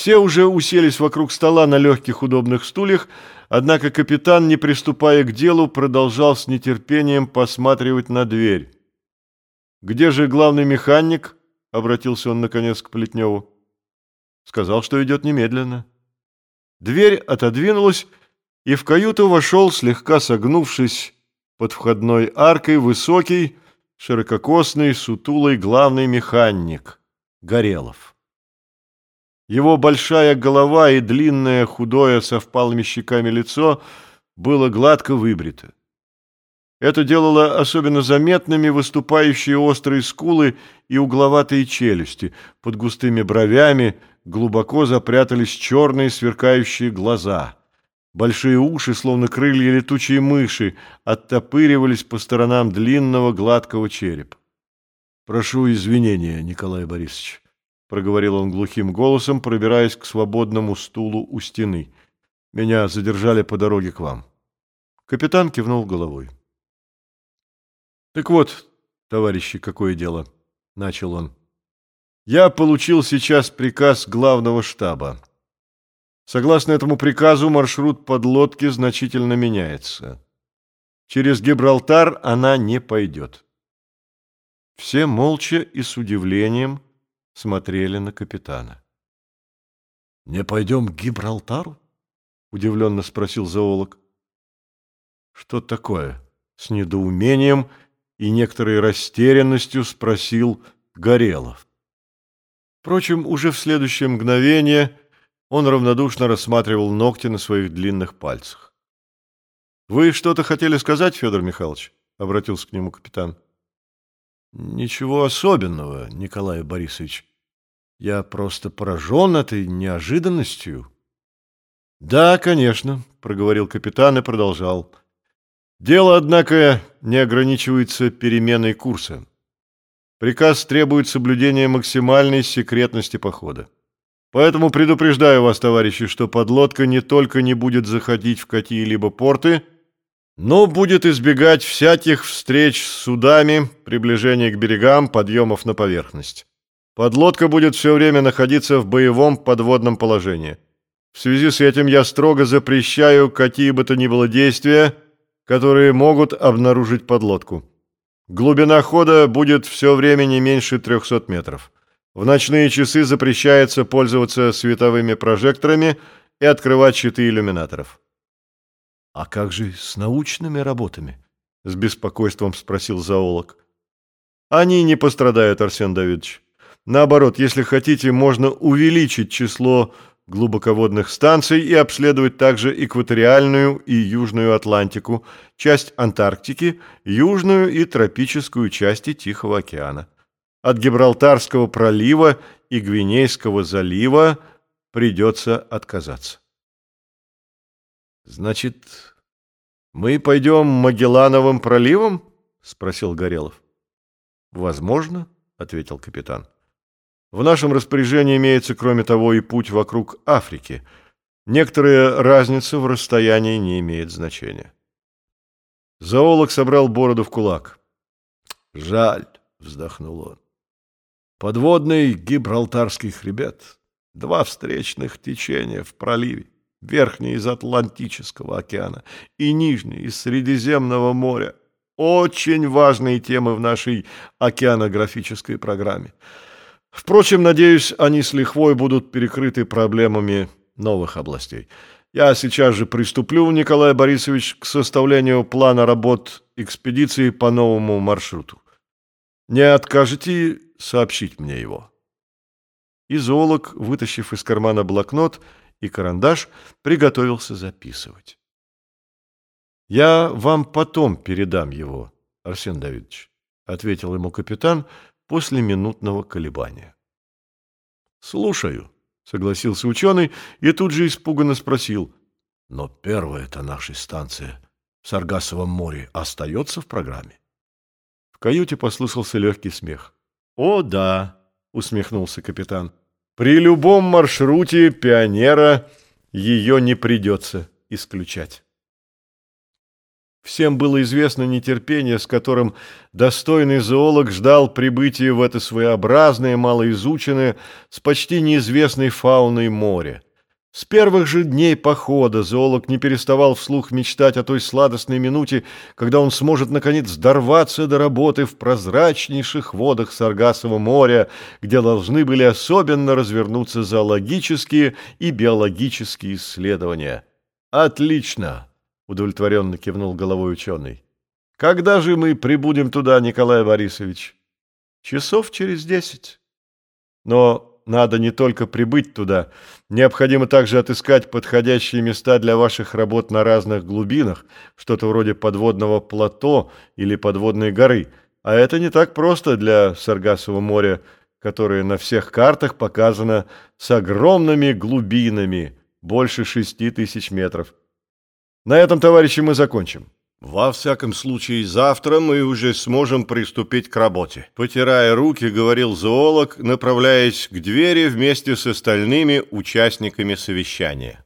Все уже уселись вокруг стола на легких удобных стульях, однако капитан, не приступая к делу, продолжал с нетерпением посматривать на дверь. «Где же главный механик?» — обратился он, наконец, к Плетневу. Сказал, что идет немедленно. Дверь отодвинулась, и в каюту вошел, слегка согнувшись под входной аркой, высокий, ширококосный, сутулый главный механик Горелов. Его большая голова и длинное, худое, со впалыми щеками лицо было гладко выбрито. Это делало особенно заметными выступающие острые скулы и угловатые челюсти. Под густыми бровями глубоко запрятались черные сверкающие глаза. Большие уши, словно крылья летучей мыши, оттопыривались по сторонам длинного гладкого черепа. «Прошу извинения, Николай Борисович», проговорил он глухим голосом, пробираясь к свободному стулу у стены. Меня задержали по дороге к вам. Капитан кивнул головой. Так вот, товарищи, какое дело, начал он. Я получил сейчас приказ главного штаба. Согласно этому приказу, маршрут подлодки значительно меняется. Через Гибралтар она не пойдет. Все молча и с удивлением смотрели на капитана. — Не пойдем к Гибралтару? — удивленно спросил зоолог. — Что такое? — с недоумением и некоторой растерянностью спросил Горелов. Впрочем, уже в следующее мгновение он равнодушно рассматривал ногти на своих длинных пальцах. — Вы что-то хотели сказать, Федор Михайлович? — обратился к нему капитан. — Ничего особенного, Николай Борисович. Я просто поражен этой неожиданностью. Да, конечно, проговорил капитан и продолжал. Дело, однако, не ограничивается переменой курса. Приказ требует соблюдения максимальной секретности похода. Поэтому предупреждаю вас, товарищи, что подлодка не только не будет заходить в какие-либо порты, но будет избегать всяких встреч с судами, приближения к берегам, подъемов на поверхность. Подлодка будет все время находиться в боевом подводном положении. В связи с этим я строго запрещаю какие бы то ни было действия, которые могут обнаружить подлодку. Глубина хода будет все время не меньше 300 метров. В ночные часы запрещается пользоваться световыми прожекторами и открывать щиты иллюминаторов. А как же с научными работами? С беспокойством спросил зоолог. Они не пострадают, Арсен Давидович. Наоборот, если хотите, можно увеличить число глубоководных станций и обследовать также экваториальную и южную Атлантику, часть Антарктики, южную и тропическую части Тихого океана. От Гибралтарского пролива и Гвинейского залива придется отказаться. Значит, мы пойдем Магеллановым проливом? Спросил Горелов. Возможно, ответил капитан. В нашем распоряжении имеется, кроме того, и путь вокруг Африки. Некоторая разница в расстоянии не имеет значения. Зоолог собрал бороду в кулак. «Жаль», — вздохнул он. «Подводный Гибралтарский хребет, два встречных течения в проливе верхний из Атлантического океана и нижний из Средиземного моря. Очень важные темы в нашей океанографической программе. Впрочем, надеюсь, они с лихвой будут перекрыты проблемами новых областей. Я сейчас же приступлю, Николай Борисович, к составлению плана работ экспедиции по новому маршруту. Не откажете сообщить мне его?» И зоолог, вытащив из кармана блокнот, и карандаш, приготовился записывать. «Я вам потом передам его, Арсен Давидович», — ответил ему капитан после минутного колебания. «Слушаю», — согласился ученый и тут же испуганно спросил, «но первая-то наша станция в Саргасовом море остается в программе?» В каюте послышался легкий смех. «О, да», — усмехнулся капитан, — при любом маршруте пионера ее не придется исключать. Всем было известно нетерпение, с которым достойный зоолог ждал прибытия в это своеобразное, малоизученное, с почти неизвестной фауной море. С первых же дней похода зоолог не переставал вслух мечтать о той сладостной минуте, когда он сможет, наконец, дорваться до работы в прозрачнейших водах Саргасового моря, где должны были особенно развернуться зоологические и биологические исследования. «Отлично!» — удовлетворенно кивнул головой ученый. «Когда же мы прибудем туда, Николай Борисович?» «Часов через десять». «Но надо не только прибыть туда, необходимо также отыскать подходящие места для ваших работ на разных глубинах, что-то вроде подводного плато или подводной горы. А это не так просто для Саргасового моря, которое на всех картах показано с огромными глубинами, больше шести тысяч метров. На этом, товарищи, мы закончим. Во всяком случае, завтра мы уже сможем приступить к работе. Потирая руки, говорил зоолог, направляясь к двери вместе с остальными участниками совещания.